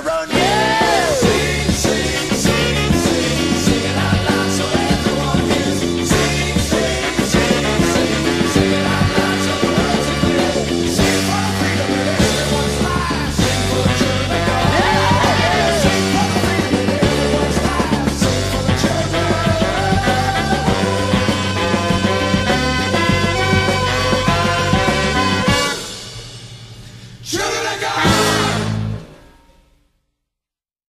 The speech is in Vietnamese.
around yeah.